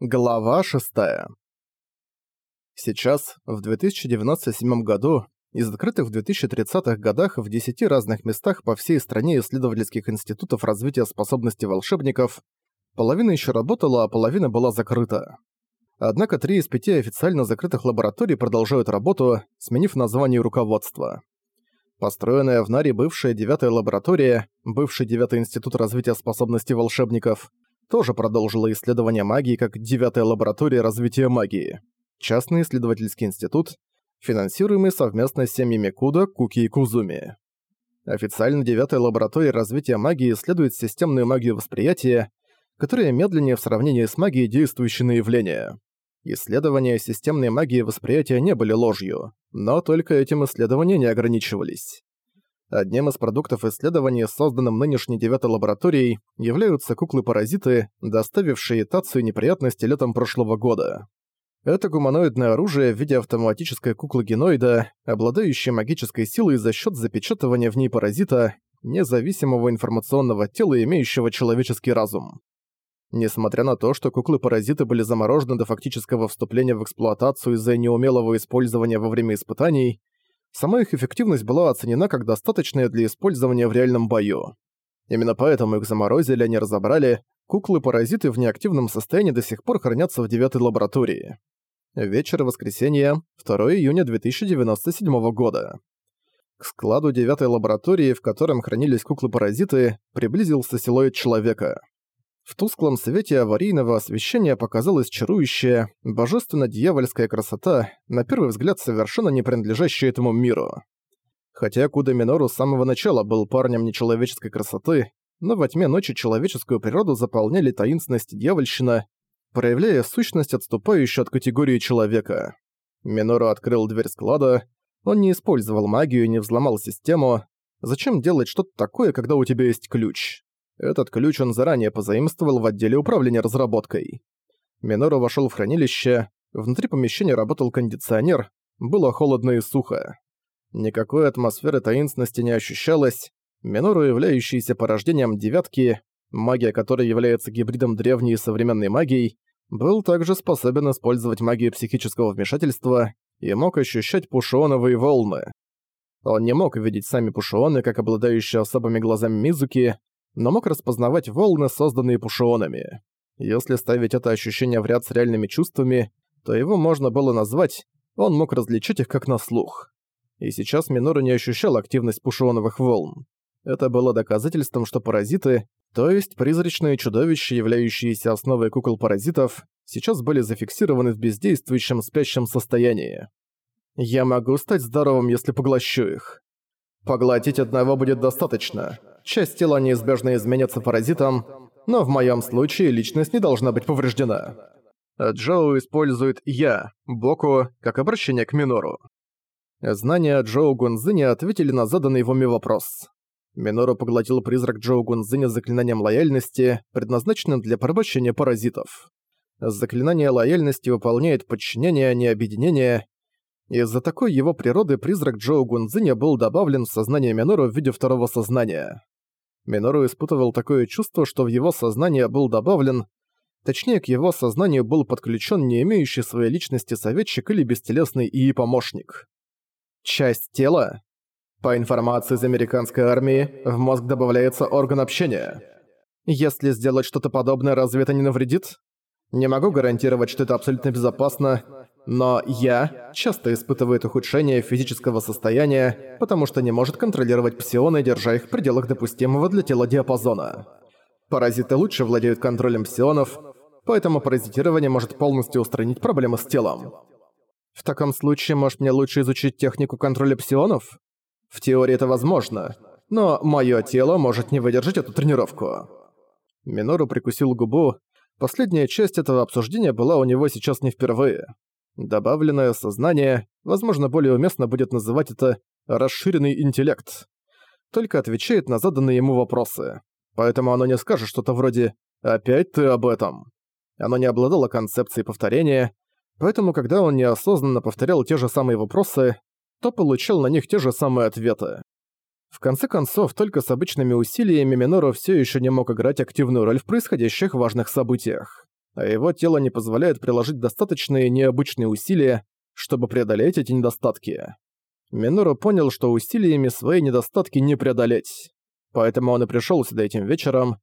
Глава 6. Сейчас, в 2097 году, из открытых в 2030-х годах в 10 разных местах по всей стране исследовательских институтов развития способностей волшебников, половина еще работала, а половина была закрыта. Однако три из пяти официально закрытых лабораторий продолжают работу, сменив название руководства. Построенная в Наре бывшая девятая лаборатория, бывший девятый институт развития способностей волшебников – тоже продолжила исследование магии как девятая лаборатория развития магии. Частный исследовательский институт, финансируемый совместно с семьями Куда, Куки и Кузуми. Официально девятая лаборатория развития магии исследует системную магию восприятия, которая медленнее в сравнении с магией действующей на явления. Исследования системной магии восприятия не были ложью, но только этим исследования не ограничивались. Одним из продуктов исследований, созданным нынешней девятой лабораторией, являются куклы-паразиты, доставившие Тацию неприятности летом прошлого года. Это гуманоидное оружие в виде автоматической куклы-геноида, обладающей магической силой за счет запечатывания в ней паразита, независимого информационного тела, имеющего человеческий разум. Несмотря на то, что куклы-паразиты были заморожены до фактического вступления в эксплуатацию из-за неумелого использования во время испытаний, сама их эффективность была оценена как достаточная для использования в реальном бою. Именно поэтому их заморозили, а не разобрали, куклы-паразиты в неактивном состоянии до сих пор хранятся в девятой лаборатории. Вечер воскресенья, 2 июня 2097 года. К складу девятой лаборатории, в котором хранились куклы-паразиты, приблизился силуэт человека. В тусклом свете аварийного освещения показалась чарующая, божественно-дьявольская красота, на первый взгляд совершенно не принадлежащая этому миру. Хотя Куда Минору с самого начала был парнем нечеловеческой красоты, но во тьме ночи человеческую природу заполняли таинственность и дьявольщина, проявляя сущность, отступающую от категории человека. Минору открыл дверь склада, он не использовал магию и не взломал систему. Зачем делать что-то такое, когда у тебя есть ключ? Этот ключ он заранее позаимствовал в отделе управления разработкой. Минору вошел в хранилище, внутри помещения работал кондиционер, было холодно и сухо. Никакой атмосферы таинственности не ощущалось. Минору, являющийся порождением девятки, магия которой является гибридом древней и современной магии, был также способен использовать магию психического вмешательства и мог ощущать пушионовые волны. Он не мог видеть сами пушионы, как обладающие особыми глазами Мизуки, но мог распознавать волны, созданные пушионами. Если ставить это ощущение в ряд с реальными чувствами, то его можно было назвать, он мог различить их как на слух. И сейчас Минору не ощущал активность пушионовых волн. Это было доказательством, что паразиты, то есть призрачные чудовища, являющиеся основой кукол-паразитов, сейчас были зафиксированы в бездействующем спящем состоянии. «Я могу стать здоровым, если поглощу их. Поглотить одного будет достаточно часть тела неизбежно изменится паразитом, но в моем случае личность не должна быть повреждена. Джоу использует «я», Боку, как обращение к Минору. Знания Джоу Гунзиня ответили на заданный его вопрос. Минору поглотил призрак Джоу Гунзиня заклинанием лояльности, предназначенным для порабощения паразитов. Заклинание лояльности выполняет подчинение, а не объединение. Из-за такой его природы призрак Джоу Гунзиня был добавлен в сознание Минору в виде второго сознания. Минору испытывал такое чувство, что в его сознание был добавлен, точнее, к его сознанию был подключен не имеющий своей личности советчик или бестелесный ИИ-помощник. Часть тела? По информации из американской армии, в мозг добавляется орган общения. Если сделать что-то подобное, разве это не навредит? Не могу гарантировать, что это абсолютно безопасно, но я часто испытывает ухудшение физического состояния, потому что не может контролировать псионы, держа их в пределах допустимого для тела диапазона. Паразиты лучше владеют контролем псионов, поэтому паразитирование может полностью устранить проблемы с телом. В таком случае, может мне лучше изучить технику контроля псионов? В теории это возможно, но моё тело может не выдержать эту тренировку. Минору прикусил губу. Последняя часть этого обсуждения была у него сейчас не впервые. Добавленное сознание, возможно, более уместно будет называть это «расширенный интеллект», только отвечает на заданные ему вопросы. Поэтому оно не скажет что-то вроде «опять ты об этом». Оно не обладало концепцией повторения, поэтому когда он неосознанно повторял те же самые вопросы, то получал на них те же самые ответы. В конце концов, только с обычными усилиями Минору все еще не мог играть активную роль в происходящих важных событиях. А его тело не позволяет приложить достаточные необычные усилия, чтобы преодолеть эти недостатки. Минору понял, что усилиями свои недостатки не преодолеть. Поэтому он и пришёл сюда этим вечером.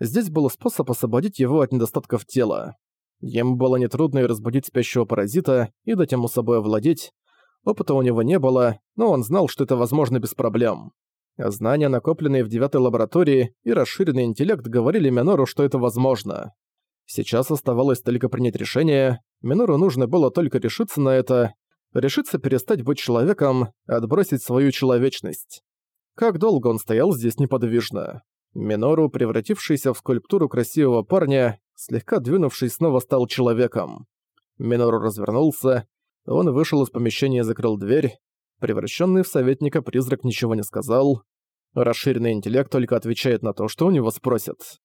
Здесь был способ освободить его от недостатков тела. Ему было нетрудно и разбудить спящего паразита, и дать ему собой овладеть. Опыта у него не было, но он знал, что это возможно без проблем. Знания, накопленные в девятой лаборатории, и расширенный интеллект говорили Минору, что это возможно. Сейчас оставалось только принять решение, Минору нужно было только решиться на это, решиться перестать быть человеком, отбросить свою человечность. Как долго он стоял здесь неподвижно. Минору, превратившийся в скульптуру красивого парня, слегка двинувшись, снова стал человеком. Минору развернулся, он вышел из помещения и закрыл дверь. Превращенный в советника призрак ничего не сказал. Расширенный интеллект только отвечает на то, что у него спросят.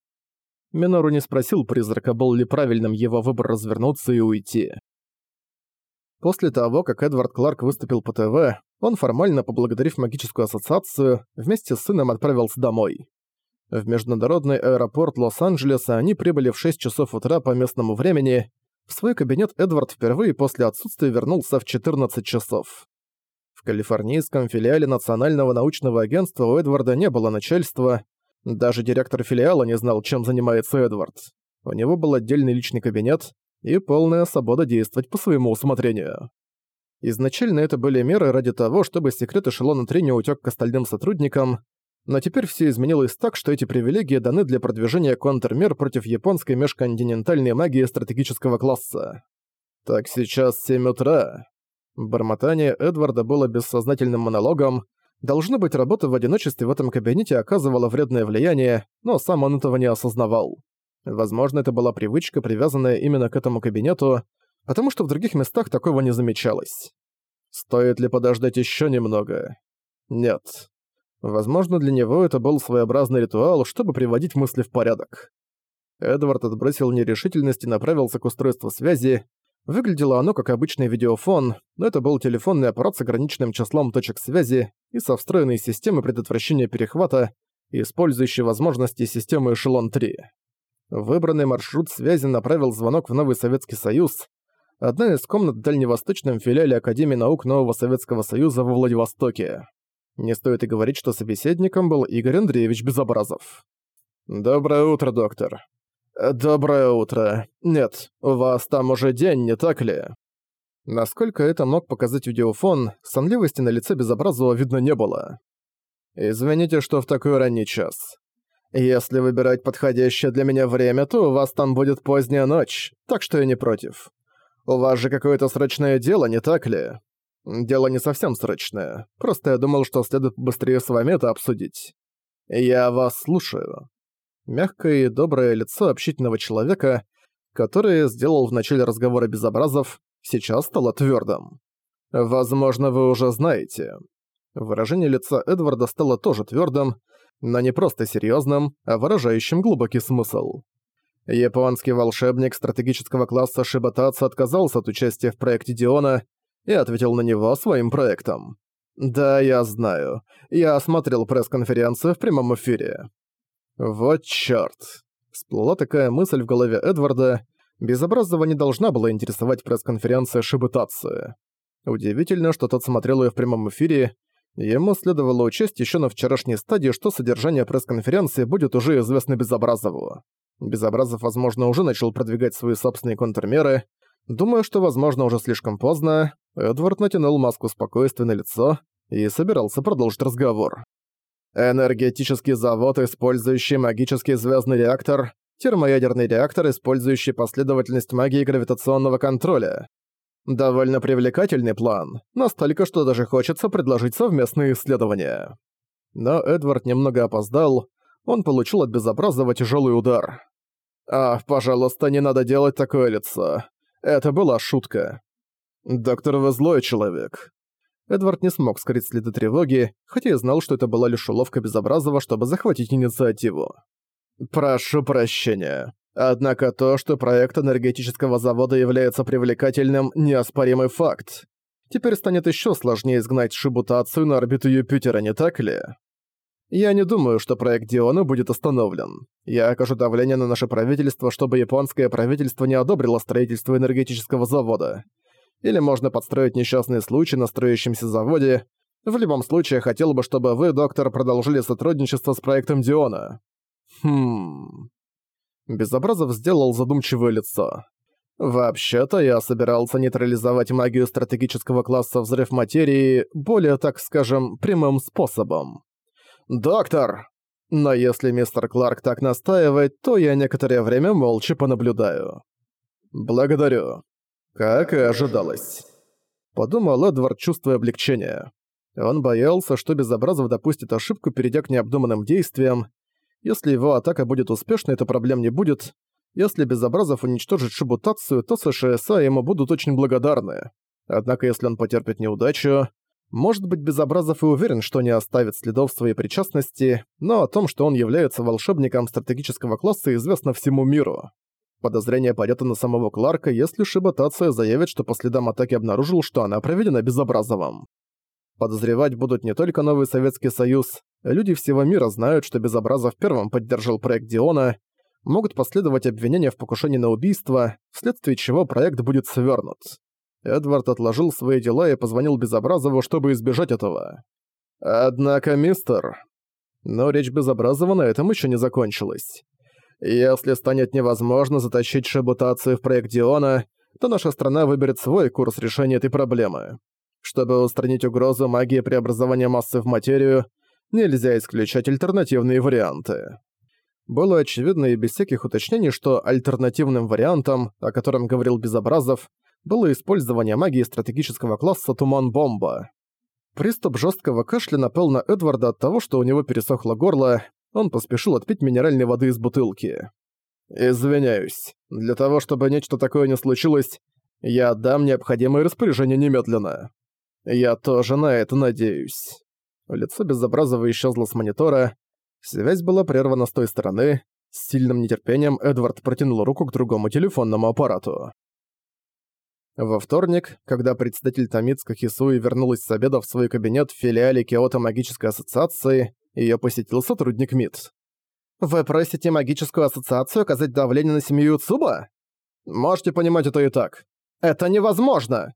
Минору не спросил призрака, был ли правильным его выбор развернуться и уйти. После того, как Эдвард Кларк выступил по ТВ, он, формально поблагодарив магическую ассоциацию, вместе с сыном отправился домой. В международный аэропорт Лос-Анджелеса они прибыли в 6 часов утра по местному времени. В свой кабинет Эдвард впервые после отсутствия вернулся в 14 часов. В калифорнийском филиале Национального научного агентства у Эдварда не было начальства, даже директор филиала не знал, чем занимается Эдвард. У него был отдельный личный кабинет и полная свобода действовать по своему усмотрению. Изначально это были меры ради того, чтобы секрет эшелона 3 не утёк к остальным сотрудникам, но теперь все изменилось так, что эти привилегии даны для продвижения контрмер против японской межконтинентальной магии стратегического класса. Так сейчас 7 утра. Бормотание Эдварда было бессознательным монологом, Должно быть, работа в одиночестве в этом кабинете оказывала вредное влияние, но сам он этого не осознавал. Возможно, это была привычка, привязанная именно к этому кабинету, потому что в других местах такого не замечалось. Стоит ли подождать еще немного? Нет. Возможно, для него это был своеобразный ритуал, чтобы приводить мысли в порядок. Эдвард отбросил нерешительность и направился к устройству связи, Выглядело оно как обычный видеофон, но это был телефонный аппарат с ограниченным числом точек связи и со встроенной системой предотвращения перехвата, использующей возможности системы «Эшелон-3». Выбранный маршрут связи направил звонок в Новый Советский Союз, одна из комнат в дальневосточном филиале Академии наук Нового Советского Союза во Владивостоке. Не стоит и говорить, что собеседником был Игорь Андреевич Безобразов. «Доброе утро, доктор», «Доброе утро. Нет, у вас там уже день, не так ли?» Насколько это мог показать видеофон, сонливости на лице Безобразова видно не было. «Извините, что в такой ранний час. Если выбирать подходящее для меня время, то у вас там будет поздняя ночь, так что я не против. У вас же какое-то срочное дело, не так ли?» «Дело не совсем срочное. Просто я думал, что следует быстрее с вами это обсудить. Я вас слушаю» мягкое и доброе лицо общительного человека, которое сделал в начале разговора Безобразов, сейчас стало твердым. «Возможно, вы уже знаете». Выражение лица Эдварда стало тоже твердым, но не просто серьезным, а выражающим глубокий смысл. Японский волшебник стратегического класса Шибатаца отказался от участия в проекте Диона и ответил на него своим проектом. «Да, я знаю. Я осмотрел пресс-конференцию в прямом эфире. Вот чёрт. Всплыла такая мысль в голове Эдварда. Безобразного не должна была интересовать пресс-конференция Шибутации. Удивительно, что тот смотрел её в прямом эфире. Ему следовало учесть ещё на вчерашней стадии, что содержание пресс-конференции будет уже известно Безобразову. Безобразов, возможно, уже начал продвигать свои собственные контрмеры. Думаю, что, возможно, уже слишком поздно, Эдвард натянул маску спокойствия на лицо и собирался продолжить разговор. Энергетический завод, использующий магический звездный реактор, термоядерный реактор, использующий последовательность магии гравитационного контроля. Довольно привлекательный план, настолько, что даже хочется предложить совместные исследования. Но Эдвард немного опоздал, он получил от Безобразова тяжелый удар. «А, пожалуйста, не надо делать такое лицо. Это была шутка. Доктор, вы злой человек. Эдвард не смог скрыть следы тревоги, хотя и знал, что это была лишь уловка Безобразова, чтобы захватить инициативу. «Прошу прощения. Однако то, что проект энергетического завода является привлекательным, неоспоримый факт. Теперь станет еще сложнее изгнать шибутацию на орбиту Юпитера, не так ли?» Я не думаю, что проект Диона будет остановлен. Я окажу давление на наше правительство, чтобы японское правительство не одобрило строительство энергетического завода. Или можно подстроить несчастный случай на строящемся заводе. В любом случае, хотел бы, чтобы вы, доктор, продолжили сотрудничество с проектом Диона. Хм... Безобразов сделал задумчивое лицо. Вообще-то я собирался нейтрализовать магию стратегического класса взрыв материи более, так скажем, прямым способом. «Доктор!» Но если мистер Кларк так настаивает, то я некоторое время молча понаблюдаю. «Благодарю. Как и ожидалось». Подумал Эдвард, чувствуя облегчение. Он боялся, что Безобразов допустит ошибку, перейдя к необдуманным действиям. Если его атака будет успешной, то проблем не будет. Если Безобразов уничтожит Шибутацию, то США ему будут очень благодарны. Однако если он потерпит неудачу, может быть, Безобразов и уверен, что не оставит следов своей причастности, но о том, что он является волшебником стратегического класса, известно всему миру. Подозрение пойдёт и на самого Кларка, если Шиботация заявит, что по следам атаки обнаружил, что она проведена Безобразовым. Подозревать будут не только новый Советский Союз, люди всего мира знают, что Безобразов первым поддержал проект Диона, могут последовать обвинения в покушении на убийство, вследствие чего проект будет свернут. Эдвард отложил свои дела и позвонил Безобразову, чтобы избежать этого. «Однако, мистер...» Но речь Безобразова на этом еще не закончилась. «Если станет невозможно затащить шабутацию в проект Диона, то наша страна выберет свой курс решения этой проблемы. Чтобы устранить угрозу магии преобразования массы в материю, нельзя исключать альтернативные варианты». Было очевидно и без всяких уточнений, что альтернативным вариантом, о котором говорил Безобразов, было использование магии стратегического класса «Туман-бомба». Приступ жесткого кашля напал на Эдварда от того, что у него пересохло горло, он поспешил отпить минеральной воды из бутылки. «Извиняюсь. Для того, чтобы нечто такое не случилось, я отдам необходимые распоряжения немедленно. Я тоже на это надеюсь». Лицо Безобразова исчезло с монитора, связь была прервана с той стороны, с сильным нетерпением Эдвард протянул руку к другому телефонному аппарату. Во вторник, когда председатель Томицка Хисуи вернулась с обеда в свой кабинет в филиале Киото Магической Ассоциации, ее посетил сотрудник МИД. «Вы просите Магическую Ассоциацию оказать давление на семью Цуба? Можете понимать это и так. Это невозможно!»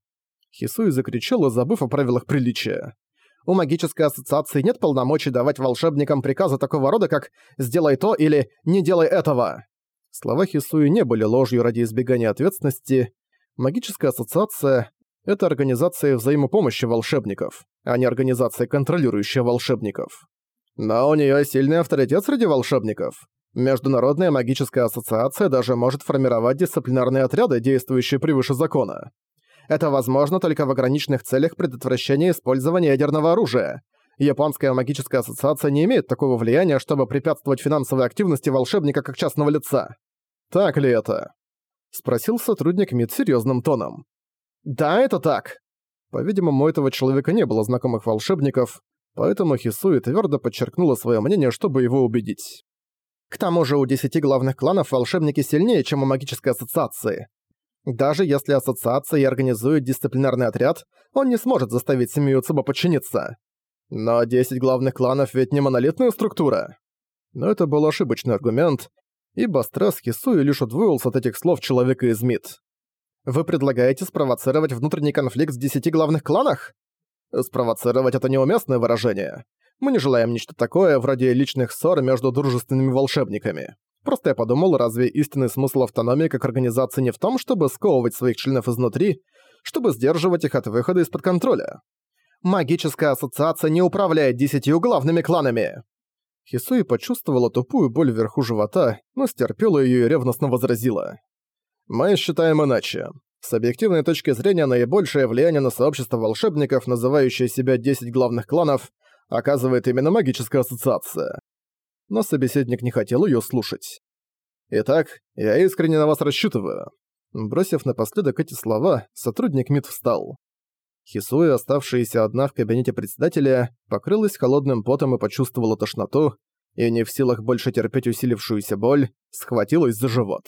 Хисуи закричала, забыв о правилах приличия. У Магической Ассоциации нет полномочий давать волшебникам приказы такого рода, как «сделай то» или «не делай этого». Слова Хисуи не были ложью ради избегания ответственности, Магическая ассоциация — это организация взаимопомощи волшебников, а не организация, контролирующая волшебников. Но у нее сильный авторитет среди волшебников. Международная магическая ассоциация даже может формировать дисциплинарные отряды, действующие превыше закона. Это возможно только в ограниченных целях предотвращения использования ядерного оружия. Японская магическая ассоциация не имеет такого влияния, чтобы препятствовать финансовой активности волшебника как частного лица. Так ли это? Спросил сотрудник МИД серьезным тоном. «Да, это так!» По-видимому, у этого человека не было знакомых волшебников, поэтому Хисуи твердо подчеркнула свое мнение, чтобы его убедить. К тому же у десяти главных кланов волшебники сильнее, чем у магической ассоциации. Даже если ассоциация и организует дисциплинарный отряд, он не сможет заставить семью Цуба подчиниться. Но десять главных кланов ведь не монолитная структура. Но это был ошибочный аргумент, ибо стресс Хисуи лишь удвоился от этих слов человека из МИД. «Вы предлагаете спровоцировать внутренний конфликт в десяти главных кланах?» «Спровоцировать — это неуместное выражение. Мы не желаем нечто такое, вроде личных ссор между дружественными волшебниками. Просто я подумал, разве истинный смысл автономии как организации не в том, чтобы сковывать своих членов изнутри, чтобы сдерживать их от выхода из-под контроля? Магическая ассоциация не управляет десятью главными кланами!» Хисуи почувствовала тупую боль вверху живота, но стерпела её и ревностно возразила. «Мы считаем иначе. С объективной точки зрения наибольшее влияние на сообщество волшебников, называющее себя 10 главных кланов, оказывает именно магическая ассоциация». Но собеседник не хотел её слушать. «Итак, я искренне на вас рассчитываю». Бросив напоследок эти слова, сотрудник МИД встал. Хисуи, оставшаяся одна в кабинете председателя, покрылась холодным потом и почувствовала тошноту, и не в силах больше терпеть усилившуюся боль, схватилась за живот.